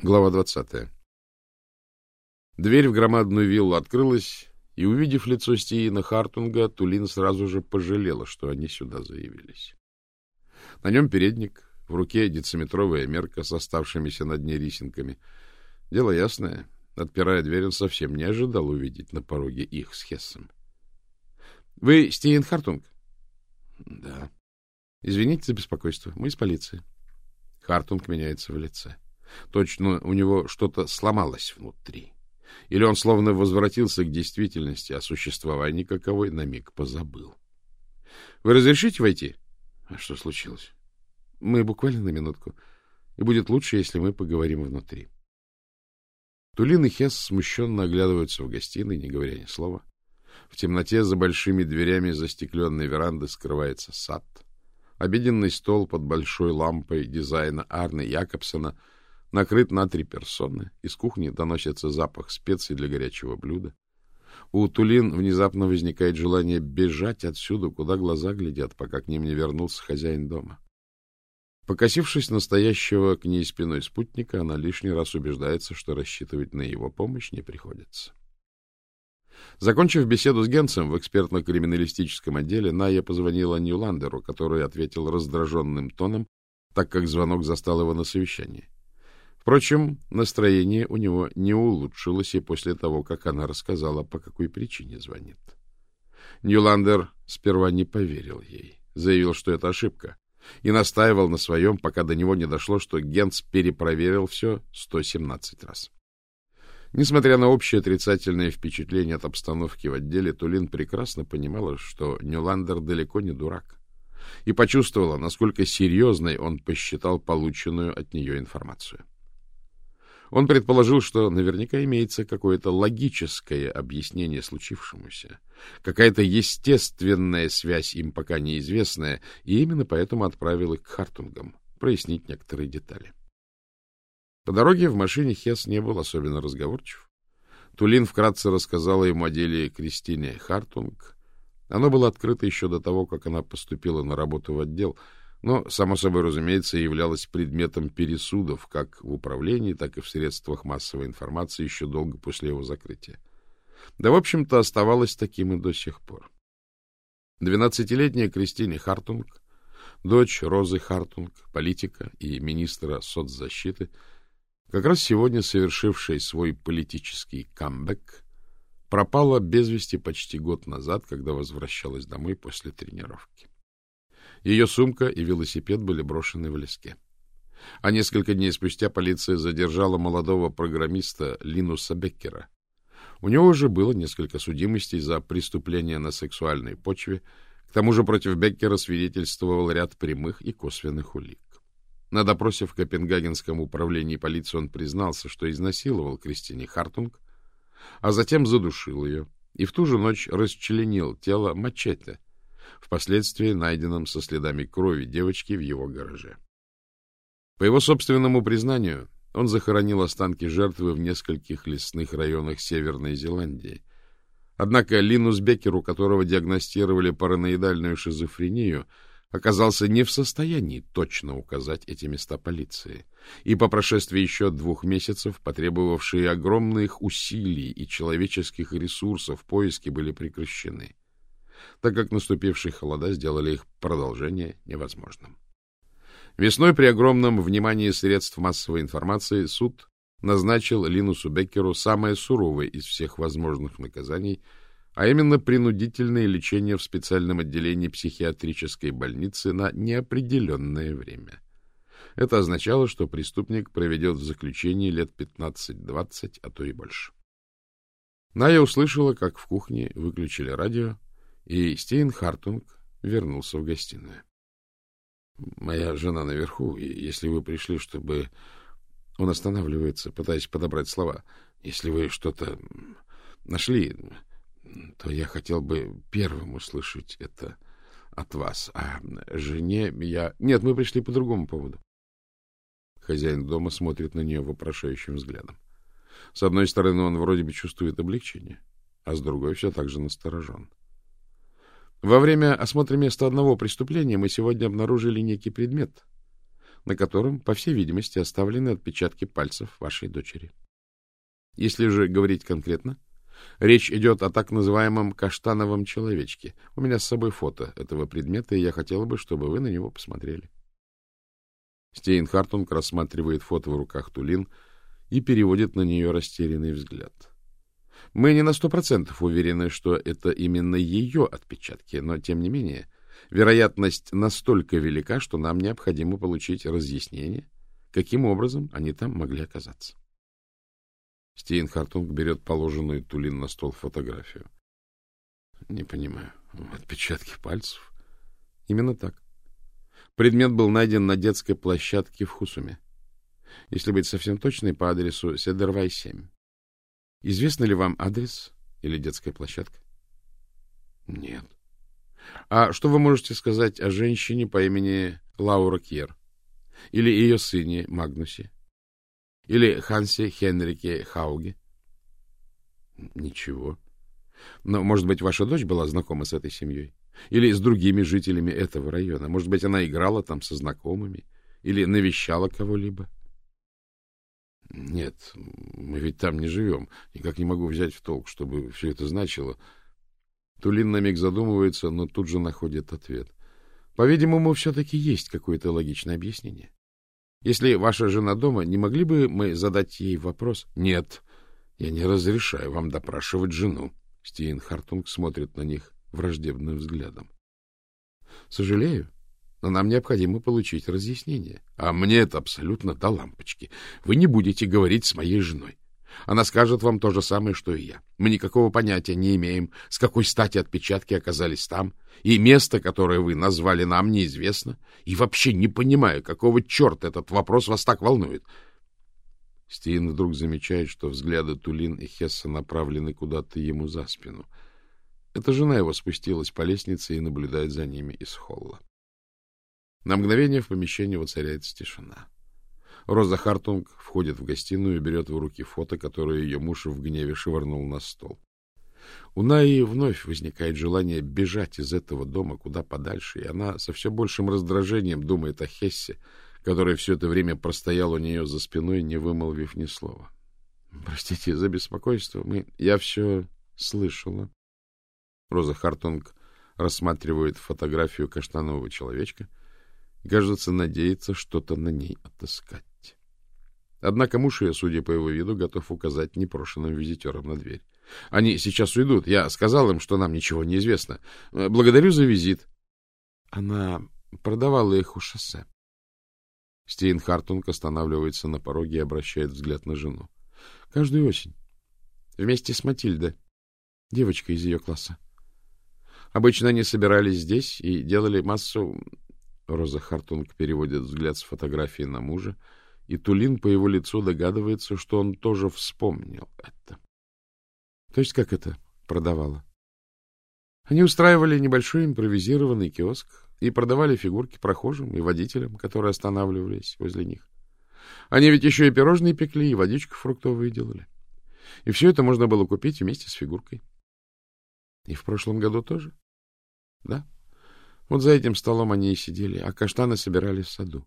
Глава двадцатая. Дверь в громадную виллу открылась, и, увидев лицо Стиина Хартунга, Тулин сразу же пожалела, что они сюда заявились. На нем передник, в руке дециметровая мерка с оставшимися на дне рисинками. Дело ясное. Отпирая дверь, он совсем не ожидал увидеть на пороге их с Хессом. — Вы Стиин Хартунг? — Да. — Извините за беспокойство. Мы из полиции. Хартунг меняется в лице. — Точно у него что-то сломалось внутри. Или он словно возвратился к действительности, о существовании каковой на миг позабыл. — Вы разрешите войти? — А что случилось? — Мы буквально на минутку. И будет лучше, если мы поговорим внутри. Тулин и Хесс смущенно оглядываются в гостиной, не говоря ни слова. В темноте за большими дверями застекленной веранды скрывается сад. Обеденный стол под большой лампой дизайна Арны Якобсона — накрыт на три персоны. Из кухни доносится запах специй для горячего блюда. У Тулин внезапно возникает желание бежать отсюда, куда глаза глядят, пока к ним не вернулся хозяин дома. Покосившись настоящего к ней спиной спутника, она лишний раз убеждается, что рассчитывать на его помощь не приходится. Закончив беседу с Генцем в экспертно-криминалистическом отделе, Ная позвонила Ньюландеру, который ответил раздраженным тоном, так как звонок застал его на совещании. Впрочем, настроение у него не улучшилось и после того, как она рассказала, по какой причине звонит. Ньюландер сперва не поверил ей, заявил, что это ошибка, и настаивал на своем, пока до него не дошло, что Генц перепроверил все 117 раз. Несмотря на общее отрицательное впечатление от обстановки в отделе, Тулин прекрасно понимала, что Ньюландер далеко не дурак, и почувствовала, насколько серьезной он посчитал полученную от нее информацию. Он предположил, что наверняка имеется какое-то логическое объяснение случившемуся, какая-то естественная связь им пока неизвестная, и именно поэтому отправил их к Хартунгам прояснить некоторые детали. По дороге в машине Хесс не был особенно разговорчив. Тулин вкратце рассказала ему о деле Кристине Хартунг. Оно было открыто еще до того, как она поступила на работу в отдел — но, само собой разумеется, являлась предметом пересудов как в управлении, так и в средствах массовой информации еще долго после его закрытия. Да, в общем-то, оставалось таким и до сих пор. Двенадцатилетняя Кристине Хартунг, дочь Розы Хартунг, политика и министра соцзащиты, как раз сегодня совершившая свой политический камбэк, пропала без вести почти год назад, когда возвращалась домой после тренировки. Ее сумка и велосипед были брошены в леске. А несколько дней спустя полиция задержала молодого программиста Линуса Беккера. У него уже было несколько судимостей за преступления на сексуальной почве, к тому же против Беккера свидетельствовал ряд прямых и косвенных улик. На допросе в Копенгагенском управлении полиции он признался, что изнасиловал Кристине Хартунг, а затем задушил ее и в ту же ночь расчленил тело мачете, впоследствии найденном со следами крови девочки в его гараже. По его собственному признанию, он захоронил останки жертвы в нескольких лесных районах Северной Зеландии. Однако Линус Беккер, у которого диагностировали параноидальную шизофрению, оказался не в состоянии точно указать эти места полиции, и по прошествии еще двух месяцев, потребовавшие огромных усилий и человеческих ресурсов, поиски были прекращены так как наступившие холода сделали их продолжение невозможным. Весной при огромном внимании средств массовой информации суд назначил Линусу Беккеру самое суровое из всех возможных наказаний, а именно принудительное лечение в специальном отделении психиатрической больницы на неопределенное время. Это означало, что преступник проведет в заключении лет 15-20, а то и больше. Ная услышала, как в кухне выключили радио, и Стейн Хартунг вернулся в гостиную. — Моя жена наверху, и если вы пришли, чтобы... Он останавливается, пытаясь подобрать слова. Если вы что-то нашли, то я хотел бы первым услышать это от вас. А жене я... Нет, мы пришли по другому поводу. Хозяин дома смотрит на нее вопрошающим взглядом. С одной стороны, он вроде бы чувствует облегчение, а с другой все так же насторожен. Во время осмотра места одного преступления мы сегодня обнаружили некий предмет. на котором, по всей видимости, оставлены отпечатки пальцев вашей дочери. Если же говорить конкретно, речь идет о так называемом каштановом человечке. У меня с собой фото этого предмета, и я хотела бы, чтобы вы на него посмотрели. Стейн Хартунг рассматривает фото в руках Тулин и переводит на нее растерянный взгляд. Мы не на сто процентов уверены, что это именно ее отпечатки, но, тем не менее, вероятность настолько велика, что нам необходимо получить разъяснение, каким образом они там могли оказаться. Стейн Хартунг берет положенную Тулин на стол фотографию. Не понимаю. Отпечатки пальцев? Именно так. Предмет был найден на детской площадке в Хусуме. Если быть совсем точной, по адресу Седервай 7. Известно ли вам адрес или детская площадка? Нет. А что вы можете сказать о женщине по имени Лаура Кьер? Или ее сыне Магнусе? Или Хансе Хенрике Хауге? Ничего. Но, может быть, ваша дочь была знакома с этой семьей? Или с другими жителями этого района? Может быть, она играла там со знакомыми? Или навещала кого-либо? Нет, мы ведь там не живем. Никак не могу взять в толк, чтобы все это значило. Тулин на миг задумывается, но тут же находит ответ. По-видимому, все-таки есть какое-то логичное объяснение. Если ваша жена дома, не могли бы мы задать ей вопрос? Нет, я не разрешаю вам допрашивать жену. Стиен Хартунг смотрит на них враждебным взглядом. Сожалею, но нам необходимо получить разъяснение. А мне это абсолютно до лампочки. Вы не будете говорить с моей женой. Она скажет вам то же самое, что и я. Мы никакого понятия не имеем, с какой стати отпечатки оказались там, и место, которое вы назвали нам, неизвестно, и вообще не понимаю, какого черта этот вопрос вас так волнует. Стиин вдруг замечает, что взгляды Тулин и Хесса направлены куда-то ему за спину. Эта жена его спустилась по лестнице и наблюдает за ними из холла. На мгновение в помещении воцаряется тишина. Роза Хартунг входит в гостиную и берет в руки фото, которое ее муж в гневе швырнул на стол. У Наи вновь возникает желание бежать из этого дома куда подальше, и она со все большим раздражением думает о Хессе, который все это время простоял у нее за спиной, не вымолвив ни слова. — Простите за беспокойство. Мы... Я все слышала. Роза Хартунг рассматривает фотографию каштанового человечка кажется, надеется что-то на ней отыскать. Однако муж ее, судя по его виду, готов указать непрошенным визитерам на дверь. Они сейчас уйдут. Я сказал им, что нам ничего не известно. Благодарю за визит. Она продавала их у шоссе. Стейн Хартунг останавливается на пороге и обращает взгляд на жену. Каждую осень. Вместе с Матильдой, девочкой из ее класса. Обычно они собирались здесь и делали массу... Роза Хартунг переводит взгляд с фотографии на мужа, и Тулин по его лицу догадывается, что он тоже вспомнил это. То есть как это продавала? Они устраивали небольшой импровизированный киоск и продавали фигурки прохожим и водителям, которые останавливались возле них. Они ведь еще и пирожные пекли, и водичку фруктовую делали. И все это можно было купить вместе с фигуркой. И в прошлом году тоже? Да. Вот за этим столом они и сидели, а каштаны собирали в саду.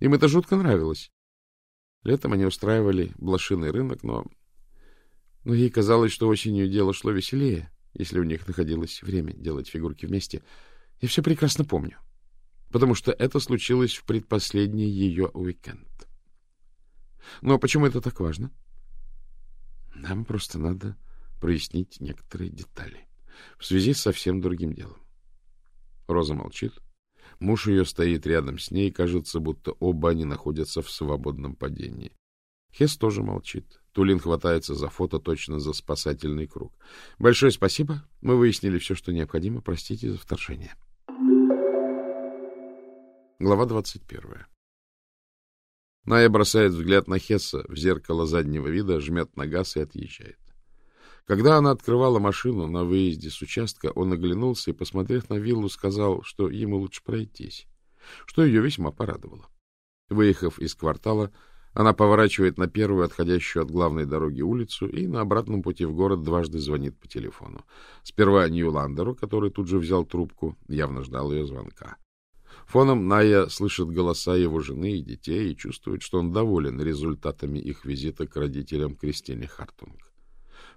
Им это жутко нравилось. Летом они устраивали блошиный рынок, но... Но ей казалось, что осенью дело шло веселее, если у них находилось время делать фигурки вместе. Я все прекрасно помню, потому что это случилось в предпоследний ее уикенд. Но почему это так важно? Нам просто надо прояснить некоторые детали в связи с совсем другим делом. Роза молчит, Муж ее стоит рядом с ней, кажется, будто оба они находятся в свободном падении. Хес тоже молчит. Тулин хватается за фото точно за спасательный круг. Большое спасибо. Мы выяснили все, что необходимо. Простите за вторжение. Глава двадцать первая. Ная бросает взгляд на Хесса в зеркало заднего вида, жмет на газ и отъезжает. Когда она открывала машину на выезде с участка, он оглянулся и, посмотрев на виллу, сказал, что ему лучше пройтись, что ее весьма порадовало. Выехав из квартала, она поворачивает на первую отходящую от главной дороги улицу и на обратном пути в город дважды звонит по телефону. Сперва Ньюландеру, который тут же взял трубку, явно ждал ее звонка. Фоном Ная слышит голоса его жены и детей и чувствует, что он доволен результатами их визита к родителям Кристине Хартунг.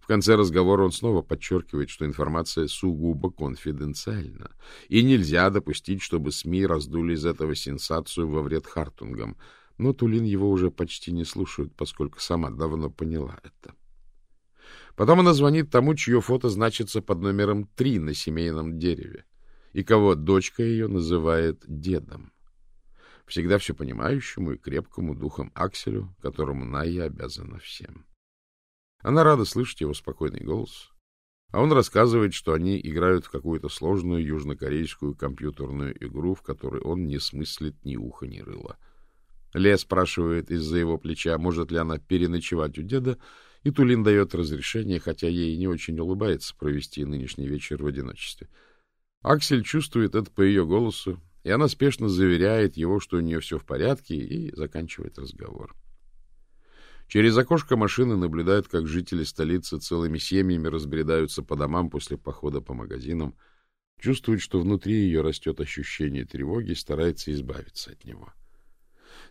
В конце разговора он снова подчеркивает, что информация сугубо конфиденциальна, и нельзя допустить, чтобы СМИ раздули из этого сенсацию во вред Хартунгам. Но Тулин его уже почти не слушает, поскольку сама давно поняла это. Потом она звонит тому, чье фото значится под номером три на семейном дереве, и кого дочка ее называет дедом. Всегда все понимающему и крепкому духом Акселю, которому Найя обязана всем. Она рада слышать его спокойный голос, а он рассказывает, что они играют в какую-то сложную южнокорейскую компьютерную игру, в которой он не смыслит ни уха, ни рыла. Ле спрашивает из-за его плеча, может ли она переночевать у деда, и Тулин дает разрешение, хотя ей не очень улыбается провести нынешний вечер в одиночестве. Аксель чувствует это по ее голосу, и она спешно заверяет его, что у нее все в порядке, и заканчивает разговор. Через окошко машины наблюдают, как жители столицы целыми семьями разбредаются по домам после похода по магазинам, чувствует, что внутри ее растет ощущение тревоги и старается избавиться от него.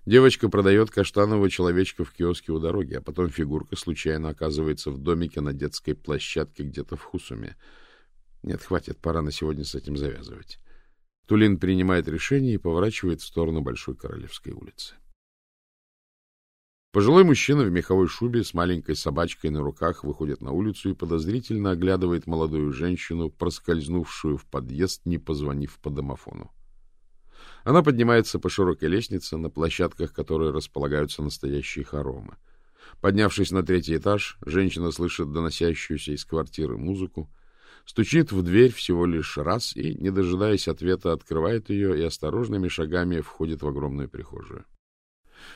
Девочка продает каштанового человечка в киоске у дороги, а потом фигурка случайно оказывается в домике на детской площадке где-то в Хусуме. Нет, хватит, пора на сегодня с этим завязывать. Тулин принимает решение и поворачивает в сторону Большой Королевской улицы. Пожилой мужчина в меховой шубе с маленькой собачкой на руках выходит на улицу и подозрительно оглядывает молодую женщину, проскользнувшую в подъезд, не позвонив по домофону. Она поднимается по широкой лестнице, на площадках которой располагаются настоящие хоромы. Поднявшись на третий этаж, женщина слышит доносящуюся из квартиры музыку, стучит в дверь всего лишь раз и, не дожидаясь ответа, открывает ее и осторожными шагами входит в огромную прихожую.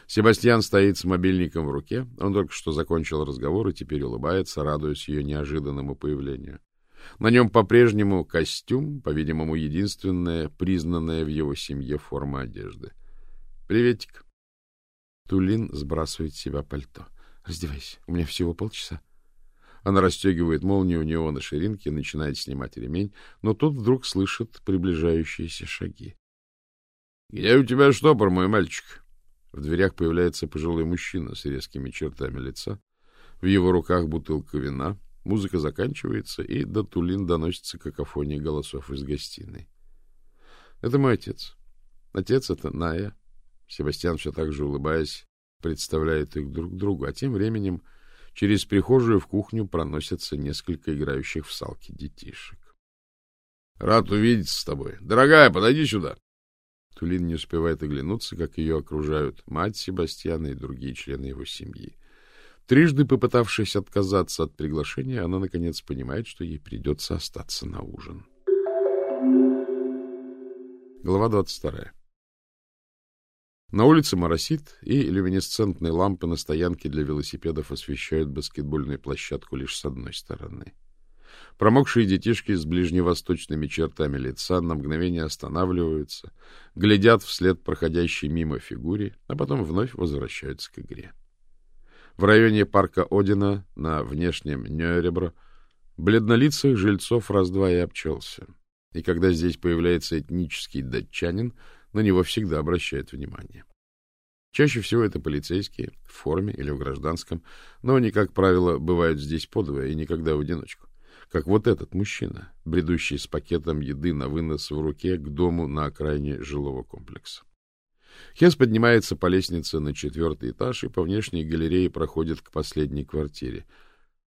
Себастьян стоит с мобильником в руке. Он только что закончил разговор и теперь улыбается, радуясь ее неожиданному появлению. На нем по-прежнему костюм, по-видимому, единственная, признанная в его семье форма одежды. «Приветик». Тулин сбрасывает с себя пальто. «Раздевайся, у меня всего полчаса». Она расстегивает молнию у него на ширинке начинает снимать ремень, но тут вдруг слышит приближающиеся шаги. — Где у тебя штопор, мой мальчик? В дверях появляется пожилой мужчина с резкими чертами лица. В его руках бутылка вина. Музыка заканчивается, и до Тулин доносится какофония голосов из гостиной. Это мой отец. Отец — это Ная. Себастьян, все так же улыбаясь, представляет их друг другу. А тем временем через прихожую в кухню проносятся несколько играющих в салки детишек. — Рад увидеться с тобой. Дорогая, подойди сюда. Тулин не успевает оглянуться, как ее окружают мать Себастьяна и другие члены его семьи. Трижды попытавшись отказаться от приглашения, она, наконец, понимает, что ей придется остаться на ужин. Глава 22. На улице моросит, и люминесцентные лампы на стоянке для велосипедов освещают баскетбольную площадку лишь с одной стороны. Промокшие детишки с ближневосточными чертами лица на мгновение останавливаются, глядят вслед проходящей мимо фигуре, а потом вновь возвращаются к игре. В районе парка Одина на внешнем Нёребро бледнолицых жильцов раз-два и обчелся. И когда здесь появляется этнический датчанин, на него всегда обращают внимание. Чаще всего это полицейские, в форме или в гражданском, но они, как правило, бывают здесь подвое и никогда в одиночку как вот этот мужчина, бредущий с пакетом еды на вынос в руке к дому на окраине жилого комплекса. Хес поднимается по лестнице на четвертый этаж и по внешней галерее проходит к последней квартире.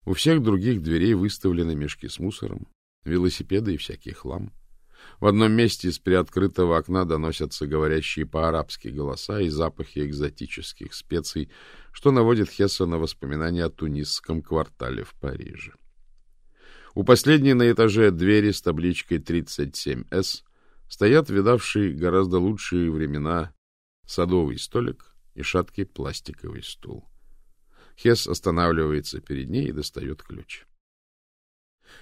У всех других дверей выставлены мешки с мусором, велосипеды и всякий хлам. В одном месте из приоткрытого окна доносятся говорящие по-арабски голоса и запахи экзотических специй, что наводит Хесса на воспоминания о тунисском квартале в Париже. У последней на этаже двери с табличкой 37С стоят видавшие гораздо лучшие времена садовый столик и шаткий пластиковый стул. Хес останавливается перед ней и достает ключ.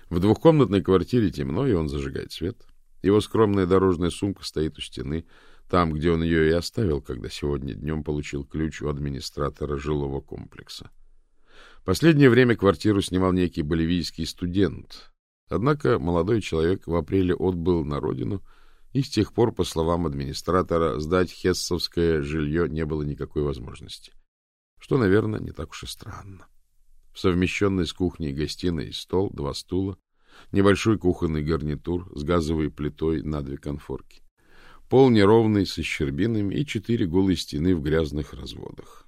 В двухкомнатной квартире темно, и он зажигает свет. Его скромная дорожная сумка стоит у стены, там, где он ее и оставил, когда сегодня днем получил ключ у администратора жилого комплекса. Последнее время квартиру снимал некий боливийский студент. Однако молодой человек в апреле отбыл на родину и с тех пор, по словам администратора, сдать хессовское жилье не было никакой возможности. Что, наверное, не так уж и странно. В совмещенной с кухней гостиной стол, два стула, небольшой кухонный гарнитур с газовой плитой на две конфорки. Пол неровный, со щербинами и четыре голые стены в грязных разводах.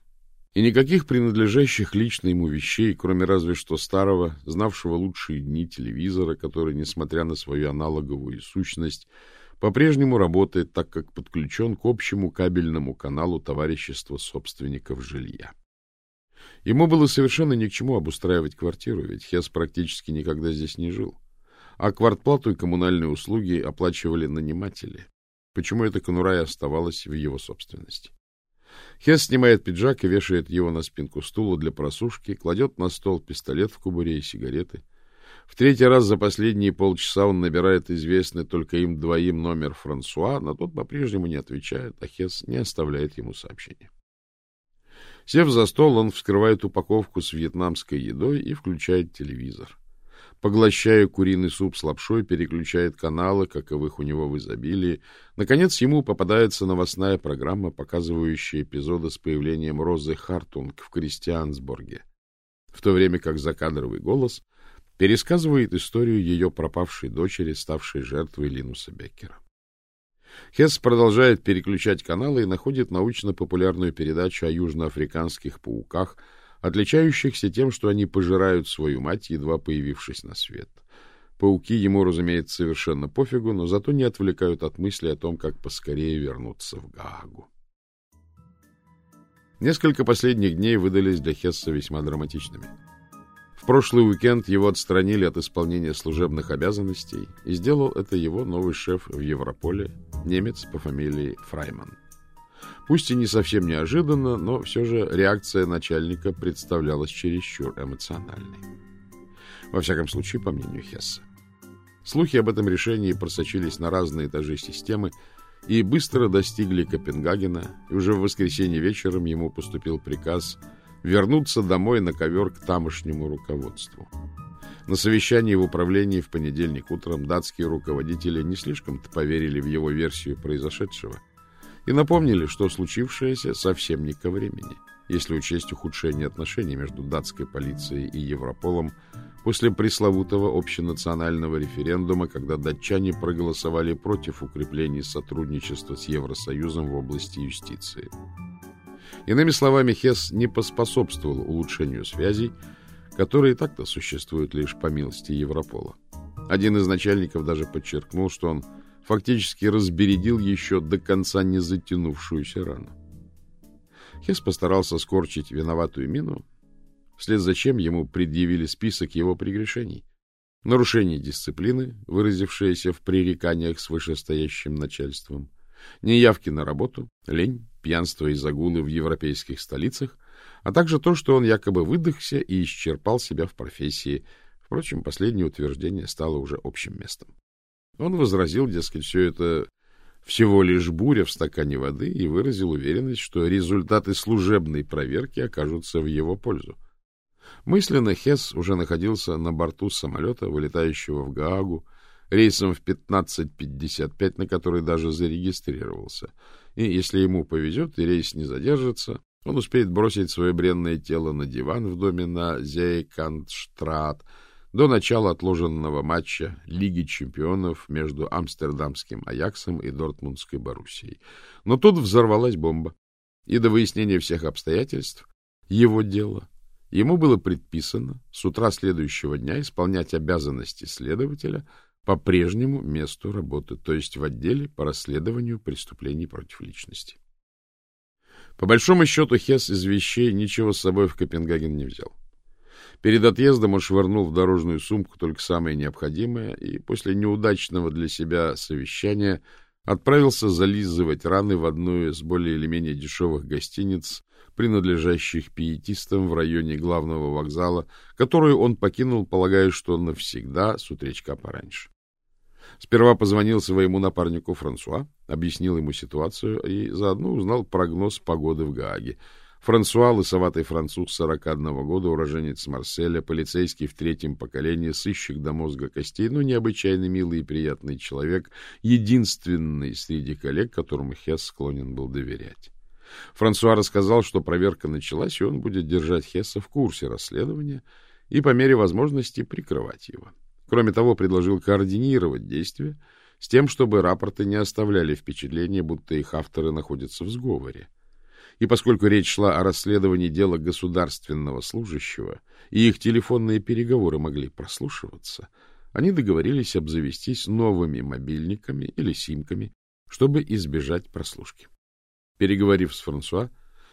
И никаких принадлежащих лично ему вещей, кроме разве что старого, знавшего лучшие дни телевизора, который, несмотря на свою аналоговую сущность, по-прежнему работает, так как подключен к общему кабельному каналу товарищества собственников жилья. Ему было совершенно ни к чему обустраивать квартиру, ведь Хес практически никогда здесь не жил. А квартплату и коммунальные услуги оплачивали наниматели. Почему эта конура и оставалась в его собственности? Хес снимает пиджак и вешает его на спинку стула для просушки, кладет на стол пистолет в кубуре и сигареты. В третий раз за последние полчаса он набирает известный только им двоим номер Франсуа, но тот по-прежнему не отвечает, а Хес не оставляет ему сообщения. Сев за стол, он вскрывает упаковку с вьетнамской едой и включает телевизор. Поглощая куриный суп с лапшой, переключает каналы, каковых у него в изобилии. Наконец, ему попадается новостная программа, показывающая эпизоды с появлением Розы Хартунг в Кристиансборге, в то время как закадровый голос пересказывает историю ее пропавшей дочери, ставшей жертвой Линуса Беккера. Хесс продолжает переключать каналы и находит научно-популярную передачу о южноафриканских пауках – отличающихся тем, что они пожирают свою мать, едва появившись на свет. Пауки ему, разумеется, совершенно пофигу, но зато не отвлекают от мысли о том, как поскорее вернуться в Гаагу. Несколько последних дней выдались для Хесса весьма драматичными. В прошлый уикенд его отстранили от исполнения служебных обязанностей, и сделал это его новый шеф в Европоле, немец по фамилии Фрайман. Пусть и не совсем неожиданно, но все же реакция начальника представлялась чересчур эмоциональной. Во всяком случае, по мнению Хесса. Слухи об этом решении просочились на разные этажи системы и быстро достигли Копенгагена, и уже в воскресенье вечером ему поступил приказ вернуться домой на ковер к тамошнему руководству. На совещании в управлении в понедельник утром датские руководители не слишком-то поверили в его версию произошедшего – и напомнили, что случившееся совсем не ко времени, если учесть ухудшение отношений между датской полицией и Европолом после пресловутого общенационального референдума, когда датчане проголосовали против укрепления сотрудничества с Евросоюзом в области юстиции. Иными словами, Хесс не поспособствовал улучшению связей, которые так-то существуют лишь по милости Европола. Один из начальников даже подчеркнул, что он фактически разбередил еще до конца не затянувшуюся рану. Хес постарался скорчить виноватую мину, вслед за чем ему предъявили список его прегрешений. Нарушение дисциплины, выразившееся в пререканиях с вышестоящим начальством, неявки на работу, лень, пьянство и загулы в европейских столицах, а также то, что он якобы выдохся и исчерпал себя в профессии. Впрочем, последнее утверждение стало уже общим местом. Он возразил, дескать, все это всего лишь буря в стакане воды и выразил уверенность, что результаты служебной проверки окажутся в его пользу. Мысленно Хесс уже находился на борту самолета, вылетающего в Гаагу, рейсом в 15.55, на который даже зарегистрировался. И если ему повезет и рейс не задержится, он успеет бросить свое бренное тело на диван в доме на Зейкантштрат, до начала отложенного матча Лиги чемпионов между Амстердамским Аяксом и Дортмундской Боруссией. Но тут взорвалась бомба, и до выяснения всех обстоятельств его дела ему было предписано с утра следующего дня исполнять обязанности следователя по прежнему месту работы, то есть в отделе по расследованию преступлений против личности. По большому счету Хесс из вещей ничего с собой в Копенгаген не взял. Перед отъездом он швырнул в дорожную сумку только самое необходимое и после неудачного для себя совещания отправился зализывать раны в одну из более или менее дешевых гостиниц, принадлежащих пиетистам в районе главного вокзала, которую он покинул, полагая, что навсегда с утречка пораньше. Сперва позвонил своему напарнику Франсуа, объяснил ему ситуацию и заодно узнал прогноз погоды в Гааге — Франсуа, лысоватый француз 41 года, уроженец Марселя, полицейский в третьем поколении, сыщик до мозга костей, но необычайно милый и приятный человек, единственный среди коллег, которому Хесс склонен был доверять. Франсуа рассказал, что проверка началась, и он будет держать Хесса в курсе расследования и по мере возможности прикрывать его. Кроме того, предложил координировать действия с тем, чтобы рапорты не оставляли впечатления, будто их авторы находятся в сговоре и поскольку речь шла о расследовании дела государственного служащего, и их телефонные переговоры могли прослушиваться, они договорились обзавестись новыми мобильниками или симками, чтобы избежать прослушки. Переговорив с Франсуа,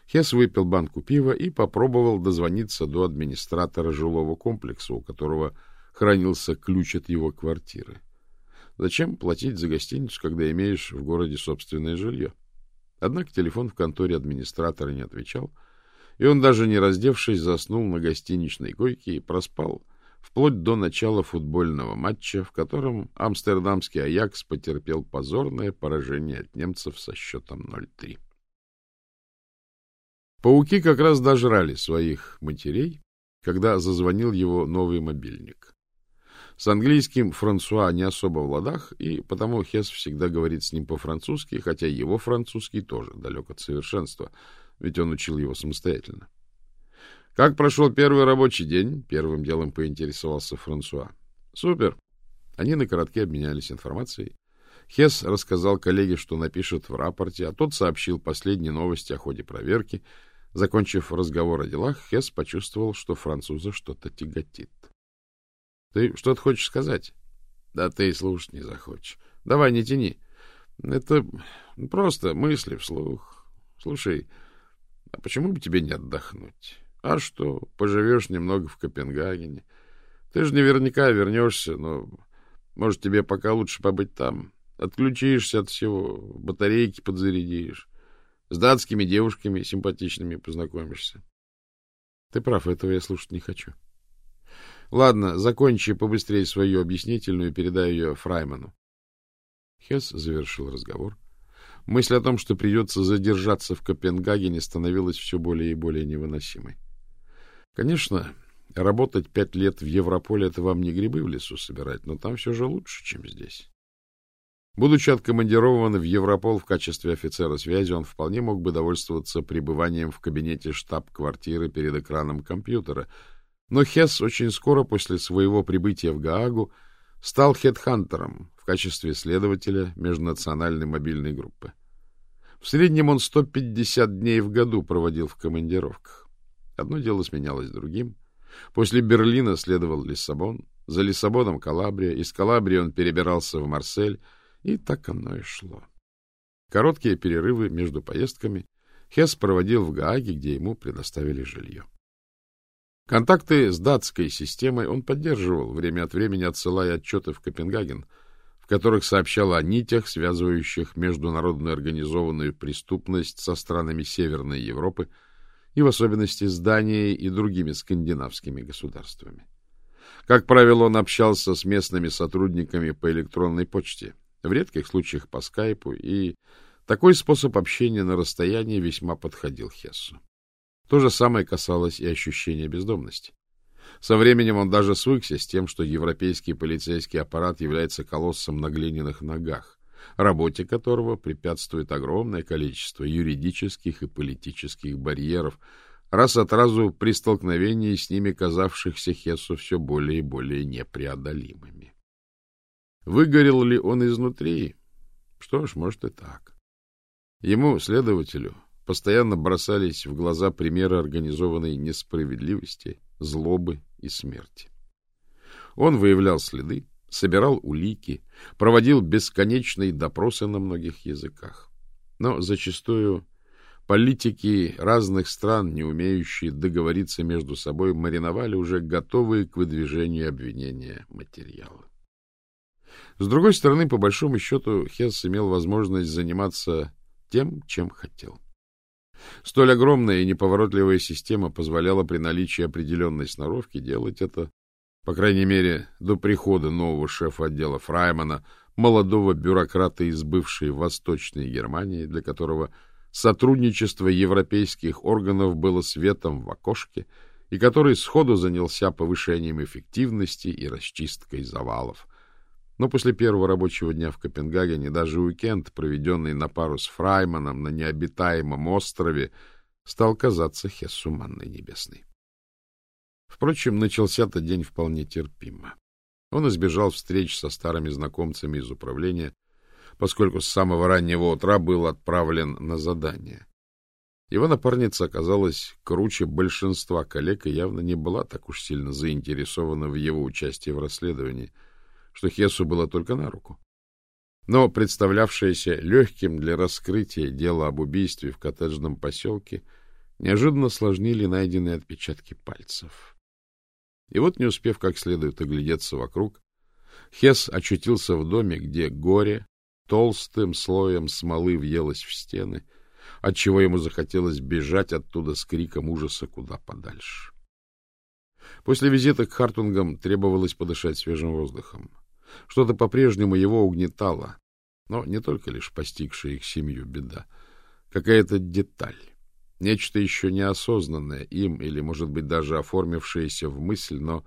Хесс выпил банку пива и попробовал дозвониться до администратора жилого комплекса, у которого хранился ключ от его квартиры. Зачем платить за гостиницу, когда имеешь в городе собственное жилье? Однако телефон в конторе администратора не отвечал, и он, даже не раздевшись, заснул на гостиничной койке и проспал вплоть до начала футбольного матча, в котором амстердамский Аякс потерпел позорное поражение от немцев со счетом 0-3. Пауки как раз дожрали своих матерей, когда зазвонил его новый мобильник. С английским Франсуа не особо в ладах, и потому Хес всегда говорит с ним по-французски, хотя его французский тоже далек от совершенства, ведь он учил его самостоятельно. «Как прошел первый рабочий день?» — первым делом поинтересовался Франсуа. «Супер!» Они на коротке обменялись информацией. Хес рассказал коллеге, что напишет в рапорте, а тот сообщил последние новости о ходе проверки. Закончив разговор о делах, Хес почувствовал, что француза что-то тяготит. Ты что-то хочешь сказать? Да ты и слушать не захочешь. Давай, не тяни. Это просто мысли вслух. Слушай, а почему бы тебе не отдохнуть? А что, поживешь немного в Копенгагене? Ты же наверняка вернешься, но, может, тебе пока лучше побыть там. Отключишься от всего, батарейки подзарядишь, с датскими девушками симпатичными познакомишься. Ты прав, этого я слушать не хочу. Ладно, закончи побыстрее свою объяснительную и передай ее Фрайману. Хесс завершил разговор. Мысль о том, что придется задержаться в Копенгагене, становилась все более и более невыносимой. Конечно, работать пять лет в Европоле — это вам не грибы в лесу собирать, но там все же лучше, чем здесь. Будучи откомандирован в Европол в качестве офицера связи, он вполне мог бы довольствоваться пребыванием в кабинете штаб-квартиры перед экраном компьютера — но Хесс очень скоро после своего прибытия в Гаагу стал хедхантером в качестве следователя межнациональной мобильной группы. В среднем он 150 дней в году проводил в командировках. Одно дело сменялось другим. После Берлина следовал Лиссабон, за Лиссабоном Калабрия, из Калабрии он перебирался в Марсель, и так оно и шло. Короткие перерывы между поездками Хесс проводил в Гааге, где ему предоставили жилье. Контакты с датской системой он поддерживал, время от времени отсылая отчеты в Копенгаген, в которых сообщал о нитях, связывающих международную организованную преступность со странами Северной Европы и в особенности с Данией и другими скандинавскими государствами. Как правило, он общался с местными сотрудниками по электронной почте, в редких случаях по скайпу, и такой способ общения на расстоянии весьма подходил Хессу. То же самое касалось и ощущения бездомности. Со временем он даже свыкся с тем, что европейский полицейский аппарат является колоссом на глиняных ногах, работе которого препятствует огромное количество юридических и политических барьеров, раз от разу при столкновении с ними казавшихся Хессу все более и более непреодолимыми. Выгорел ли он изнутри? Что ж, может и так. Ему, следователю, постоянно бросались в глаза примеры организованной несправедливости, злобы и смерти. Он выявлял следы, собирал улики, проводил бесконечные допросы на многих языках. Но зачастую политики разных стран, не умеющие договориться между собой, мариновали уже готовые к выдвижению обвинения материалы. С другой стороны, по большому счету, Хесс имел возможность заниматься тем, чем хотел. Столь огромная и неповоротливая система позволяла при наличии определенной сноровки делать это, по крайней мере, до прихода нового шефа отдела Фраймана, молодого бюрократа из бывшей Восточной Германии, для которого сотрудничество европейских органов было светом в окошке, и который сходу занялся повышением эффективности и расчисткой завалов. Но после первого рабочего дня в Копенгагене даже уикенд, проведенный на пару с Фрайманом на необитаемом острове, стал казаться Хессу манной небесной. Впрочем, начался-то день вполне терпимо. Он избежал встреч со старыми знакомцами из управления, поскольку с самого раннего утра был отправлен на задание. Его напарница оказалась круче большинства коллег и явно не была так уж сильно заинтересована в его участии в расследовании, что Хесу было только на руку. Но представлявшееся легким для раскрытия дело об убийстве в коттеджном поселке неожиданно сложнили найденные отпечатки пальцев. И вот, не успев как следует оглядеться вокруг, Хес очутился в доме, где горе толстым слоем смолы въелось в стены, отчего ему захотелось бежать оттуда с криком ужаса куда подальше. После визита к Хартунгам требовалось подышать свежим воздухом. Что-то по-прежнему его угнетало, но не только лишь постигшая их семью беда, какая-то деталь. Нечто еще неосознанное им или, может быть, даже оформившееся в мысль, но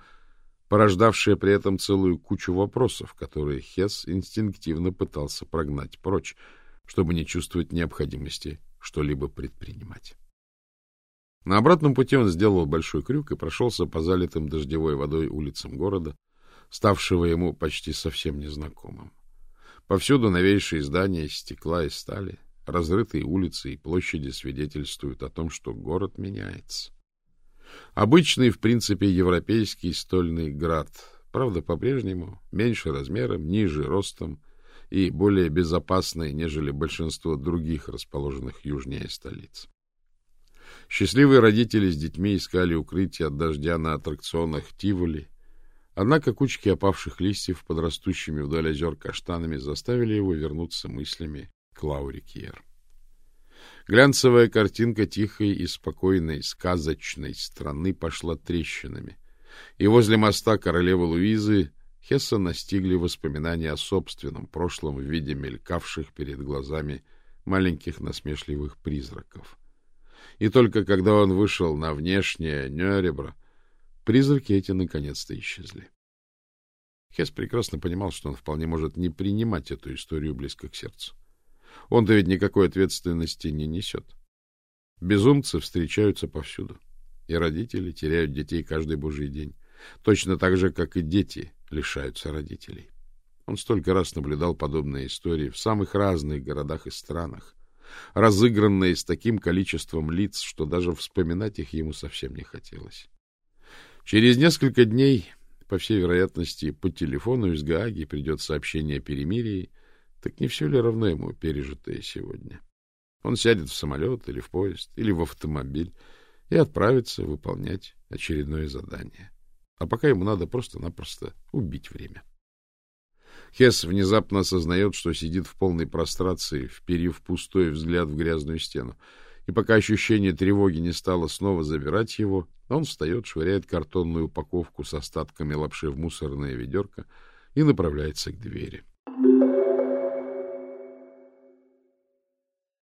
порождавшее при этом целую кучу вопросов, которые Хесс инстинктивно пытался прогнать прочь, чтобы не чувствовать необходимости что-либо предпринимать. На обратном пути он сделал большой крюк и прошелся по залитым дождевой водой улицам города, ставшего ему почти совсем незнакомым. Повсюду новейшие здания из стекла и стали, Разрытые улицы и площади свидетельствуют о том, что город меняется. Обычный, в принципе, европейский стольный град, правда, по-прежнему меньше размером, ниже ростом и более безопасный, нежели большинство других расположенных южнее столиц. Счастливые родители с детьми искали укрытие от дождя на аттракционах Тиволи, однако кучки опавших листьев под растущими вдоль озер каштанами заставили его вернуться мыслями к Лауре Кьер. Глянцевая картинка тихой и спокойной сказочной страны пошла трещинами, и возле моста королевы Луизы Хесса настигли воспоминания о собственном прошлом в виде мелькавших перед глазами маленьких насмешливых призраков. И только когда он вышел на внешнее Нёребро, призраки эти наконец-то исчезли. Хесс прекрасно понимал, что он вполне может не принимать эту историю близко к сердцу. Он-то ведь никакой ответственности не несет. Безумцы встречаются повсюду, и родители теряют детей каждый божий день, точно так же, как и дети лишаются родителей. Он столько раз наблюдал подобные истории в самых разных городах и странах, разыгранные с таким количеством лиц, что даже вспоминать их ему совсем не хотелось. Через несколько дней, по всей вероятности, по телефону из Гааги придет сообщение о перемирии, так не все ли равно ему пережитое сегодня? Он сядет в самолет или в поезд, или в автомобиль и отправится выполнять очередное задание. А пока ему надо просто-напросто убить время. Хесс внезапно осознает, что сидит в полной прострации, вперив пустой взгляд в грязную стену. И пока ощущение тревоги не стало снова забирать его, он встает, швыряет картонную упаковку с остатками лапши в мусорное ведерко и направляется к двери.